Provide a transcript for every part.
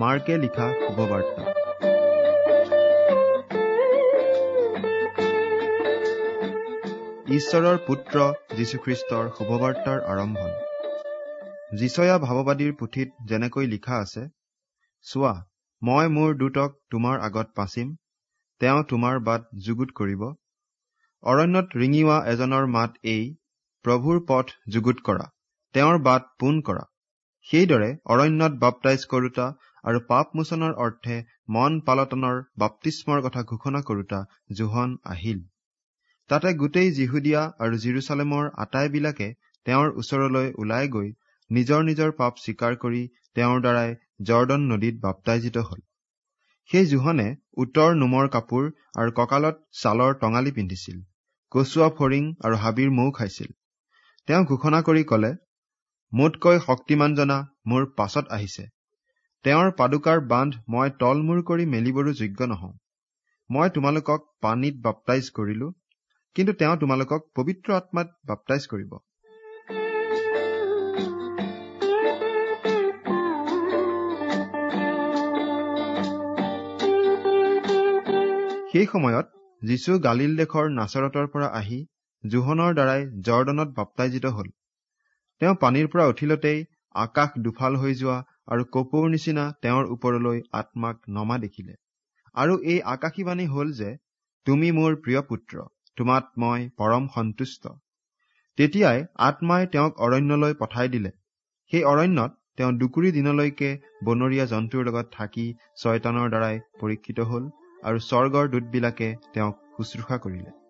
মাৰ্কে লিখা শুভবাৰ্তা। ঈশ্বৰৰ পুত্ৰ যীশুখ্ৰীষ্টৰ শুভবাৰ্তাৰ আৰম্ভণি। যিচয়া ভাৱবাদীৰ পুথিত যেনেকৈ লিখা আছে চোৱা মই মোৰ দূতক তোমাৰ আগত পাচিম তেওঁ তোমাৰ বাট যুগুত কৰিব। অৰণ্যত ৰিঙিওৱা এজনৰ মাত এই প্ৰভুৰ পথ যুগুত কৰা তেওঁৰ বাট পোন কৰা। সেইদৰে অৰণ্যত বাপটাইজ কৰোতা আৰু পাপ মোচনৰ অৰ্থে মন পালটনৰ বাপ্তিস্মৰ কথা ঘোষণা কৰোতা জোহন আহিল। তাতে গোটেই জিহুদীয়া আৰু জিৰচালেমৰ আটাইবিলাকে তেওঁৰ ওচৰলৈ ওলাই গৈ নিজৰ নিজৰ পাপ স্বীকাৰ কৰি তেওঁৰ দ্বাৰাই জৰ্দন নদীত বাপ্তাইজিত হল। সেই জোহনে উত্তৰ নোমৰ কাপোৰ আৰু কঁকালত ছালৰ টঙালি পিন্ধিছিল কচুৱা ফৰিং আৰু হাবিৰ মৌ খাইছিল। তেওঁ ঘোষণা কৰি কলে মোতকৈ শক্তিমান জনা মোৰ পাছত আহিছে। তেওঁৰ পাদুকাৰ বান্ধ মই তলমূৰ কৰি মেলিবৰো যোগ্য নহওঁ। মই তোমালোকক পানীত বাপ্তাইজ কৰিলো কিন্তু তেওঁ তোমালোকক পবিত্ৰ আত্মাত বাপ্তাইজ কৰিব। সেই সময়ত যীশু গালিল দেশৰ নাচৰতৰ পৰা আহি জোহনৰ দ্বাৰাই জৰ্দনত বাপ্তাইজিত হল। তেওঁ পানীৰ পৰা উঠিলতেই আকাশ দুফাল হৈ যোৱা আৰু কপৌৰ নিচিনা তেওঁৰ ওপৰলৈ আত্মাক নমা দেখিলে। আৰু এই আকাশীবাণী হল যে তুমি মোৰ প্ৰিয় পুত্ৰ তোমাত মই পৰম সন্তুষ্ট। তেতিয়াই আত্মাই তেওঁক অৰণ্যলৈ পঠাই দিলে। সেই অৰণ্যত তেওঁ দুকুৰি দিনলৈকে বনৰীয়া জন্তুৰ লগত থাকি ছয়তানৰ দ্বাৰাই পৰীক্ষিত হল আৰু স্বৰ্গৰ দূতবিলাকে তেওঁক শুশ্ৰূষা কৰিলে।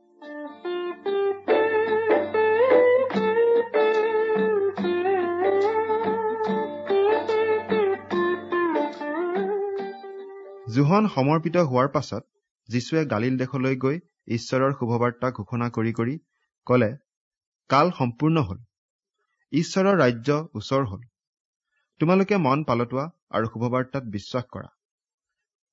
জোহন সমৰ্পিত হোৱাৰ পাছত যীশুৱে গালিল দেশলৈ গৈ ঈশ্বৰৰ শুভবাৰ্তা ঘোষণা কৰি কৰি কলে কাল সম্পূৰ্ণ হল। ঈশ্বৰৰ ৰাজ্য ওচৰ হল। তোমালোকে মন পালতোৱা আৰু শুভবাৰ্তাত বিশ্বাস কৰা।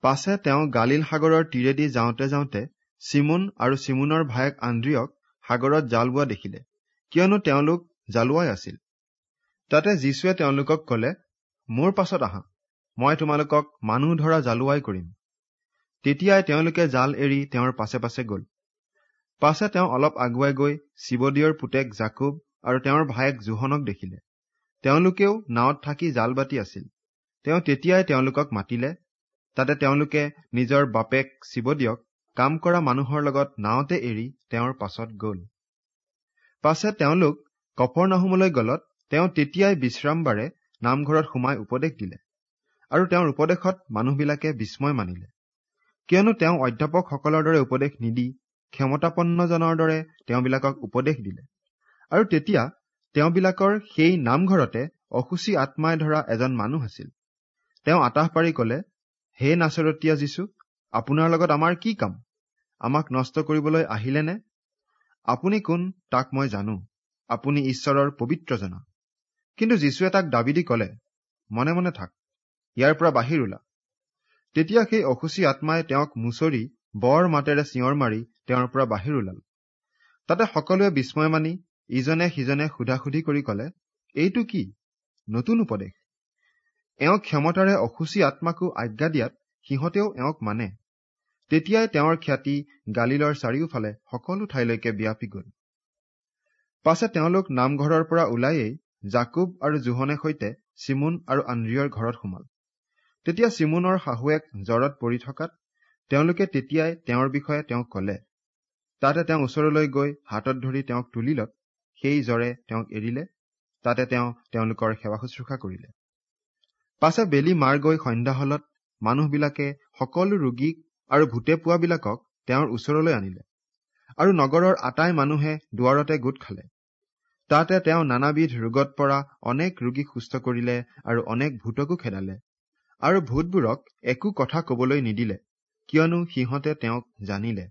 পাছে তেওঁ গালিল সাগৰৰ তীৰেদি যাওঁতে যাওঁতে চিমুন আৰু চিমুনৰ ভায়েক আন্দ্ৰিয়ক সাগৰত জাল বোৱা দেখিলে কিয়নো তেওঁলোক জালুৱাই আছিল। তাতে যীশুৱে তেওঁলোকক কলে মোৰ পাছত আহা। মই তোমালোকক মানুহ ধৰা জালুৱাই কৰিম। তেতিয়াই তেওঁলোকে জাল এৰি তেওঁৰ পাছে পাছে গল। পাছে তেওঁ অলপ আগুৱাই গৈ শিৱদীয়ৰ পুতেক জাকুব আৰু তেওঁৰ ভায়েক জোহনক দেখিলে। তেওঁলোকেও নাৱত থাকি জাল বাতি আছিল। তেওঁ তেতিয়াই তেওঁলোকক মাতিলে। তাতে তেওঁলোকে নিজৰ বাপেক শিৱদীয়ক কাম কৰা মানুহৰ লগত নাওতে এৰি তেওঁৰ পাছত গল। পাছে তেওঁলোক কফৰ নাহুমলৈ গলত তেওঁ তেতিয়াই বিশ্ৰামবাৰে নামঘৰত সোমাই উপদেশ দিলে। আৰু তেওঁৰ উপদেশত মানুহবিলাকে বিস্ময় মানিলে। কিয়নো তেওঁ অধ্যাপকসকলৰ দৰে উপদেশ নিদি ক্ষমতাপন্নজনৰ দৰে তেওঁবিলাকক উপদেশ দিলে। আৰু তেতিয়া তেওঁবিলাকৰ সেই নামঘৰতে অসুচী আত্মাই ধৰা এজন মানুহ আছিল। তেওঁ আতাহ পাৰি কলে হে নাচৰতীয়া যীচু আপোনাৰ লগত আমাৰ কি কাম? আমাক নষ্ট কৰিবলৈ আহিলে নে আপুনি কোন তাক মই জানো? আপুনি ঈশ্বৰৰ পবিত্ৰ জনা কিন্তু যীশুৱে তাক দাবী দি কলে মনে মনে থাক। ইয়াৰ পৰা বাহিৰ ওলা। তেতিয়া সেই অসুচী আত্মাই তেওঁক মুচৰি বৰ মাতেৰে চিঞৰ মাৰি তেওঁৰ পৰা বাহিৰ ওলাল। তাতে সকলোৱে বিস্ময় মানি ইজনে সিজনে সোধাসুধি কৰি কলে এইটো কি? নতুন উপদেশ। এওঁ ক্ষমতাৰে অসুচী আত্মাকো আজ্ঞা দিয়াত সিহঁতেও এওঁক মানে। তেতিয়াই তেওঁৰ খ্যাতি গালিলৰ চাৰিওফালে সকলো ঠাইলৈকে বিয়পি গল। পাছে তেওঁলোক নামঘৰৰ পৰা ওলাইয়েই জাকুব আৰু জোহনে সৈতে চিমুন আৰু আন্দ্ৰিয়ৰ ঘৰত সোমাল। তেতিয়া চিমুনৰ শাহুৱেক জ্বৰত পৰি থকাত তেওঁলোকে তেতিয়াই তেওঁৰ বিষয়ে তেওঁক কলে। তাতে তেওঁ ওচৰলৈ গৈ হাতত ধৰি তেওঁক তুলিলত সেই জ্বৰে তেওঁক এৰিলে। তাতে তেওঁ তেওঁলোকৰ সেৱা শুশ্ৰূষা কৰিলে। পাছে বেলি মাৰ গৈ সন্ধ্যা হলত মানুহবিলাকে সকলো ৰোগীক আৰু ভূতে পোৱাবিলাকক তেওঁৰ ওচৰলৈ আনিলে আৰু নগৰৰ আটাই মানুহে দুৱাৰতে গোট খালে। তাতে তেওঁ নানাবিধ ৰোগত পৰা অনেক ৰোগীক সুস্থ কৰিলে আৰু অনেক ভূতকো খেদালে। আৰু ভূতবোৰক একো কথা কবলৈ নিদিলে কিয়নো সিহঁতে তেওঁক জানিলে।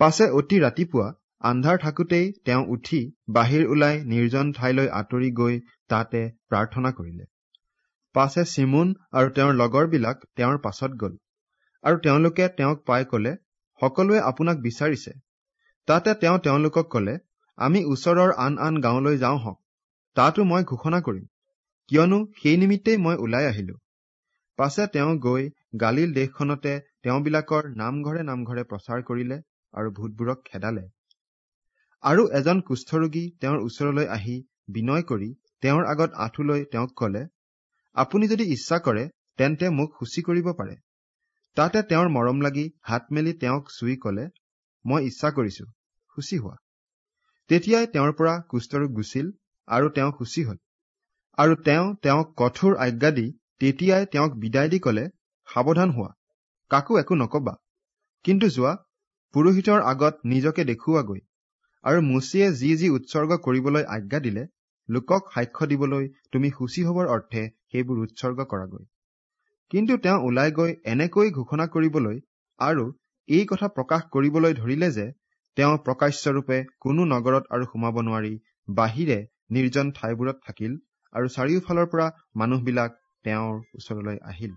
পাছে অতি ৰাতিপুৱা আন্ধাৰ থাকোতেই তেওঁ উঠি বাহিৰ ওলাই নিৰ্জন ঠাইলৈ আঁতৰি গৈ তাতে প্ৰাৰ্থনা কৰিলে। পাছে চিমুন আৰু তেওঁৰ লগৰবিলাক তেওঁৰ পাছত গল আৰু তেওঁলোকে তেওঁক পাই কলে সকলোৱে আপোনাক বিচাৰিছে। তাতে তেওঁ তেওঁলোকক কলে আমি ওচৰৰ আন আন গাঁৱলৈ যাওঁ হওক তাতো মই ঘোষণা কৰিম কিয়নো সেই নিমিত্তেই মই ওলাই আহিলো। পাছে তেওঁ গৈ গালিল দেশখনতে তেওঁবিলাকৰ নামঘৰে নামঘৰে প্ৰচাৰ কৰিলে আৰু ভূতবোৰক খেদালে। আৰু এজন কুষ্ঠৰোগী তেওঁৰ ওচৰলৈ আহি বিনয় কৰি তেওঁৰ আগত আঁঠু লৈ তেওঁক কলে আপুনি যদি ইচ্ছা কৰে তেন্তে মোক সূচী কৰিব পাৰে। তাতে তেওঁৰ মৰম লাগি হাত মেলি তেওঁক চুই কলে মই ইচ্ছা কৰিছো সূচী হোৱা। তেতিয়াই তেওঁৰ পৰা কুষ্ঠৰোগ গুচিল আৰু তেওঁ সূচী হল। আৰু তেওঁ তেওঁক কঠোৰ আজ্ঞা দি তেতিয়াই তেওঁক বিদায় দি কলে সাৱধান হোৱা কাকো একো নকবা। কিন্তু যোৱা পুৰোহিতৰ আগত নিজকে দেখুৱাগৈ আৰু মুচিয়ে যি যি উৎসৰ্গ কৰিবলৈ আজ্ঞা দিলে লোকক সাক্ষ্য দিবলৈ তুমি সূচী হবৰ অৰ্থে সেইবোৰ উৎসৰ্গ কৰাগৈ। কিন্তু তেওঁ ওলাই গৈ এনেকৈ ঘোষণা কৰিবলৈ আৰু এই কথা প্ৰকাশ কৰিবলৈ ধৰিলে যে তেওঁ প্ৰকাশ্যৰূপে কোনো নগৰত আৰু সোমাব নোৱাৰি বাহিৰে নিৰ্জন ঠাইবোৰত থাকিল আৰু চাৰিওফালৰ পৰা মানুহবিলাক তেওঁৰ ওচৰলৈ আহিল।